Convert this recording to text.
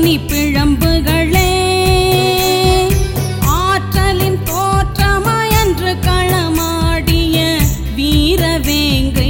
இனி பிழம்புகளே. ஆற்றலின் தோற்றமாயன்று களமாடிய வீரவேங்கை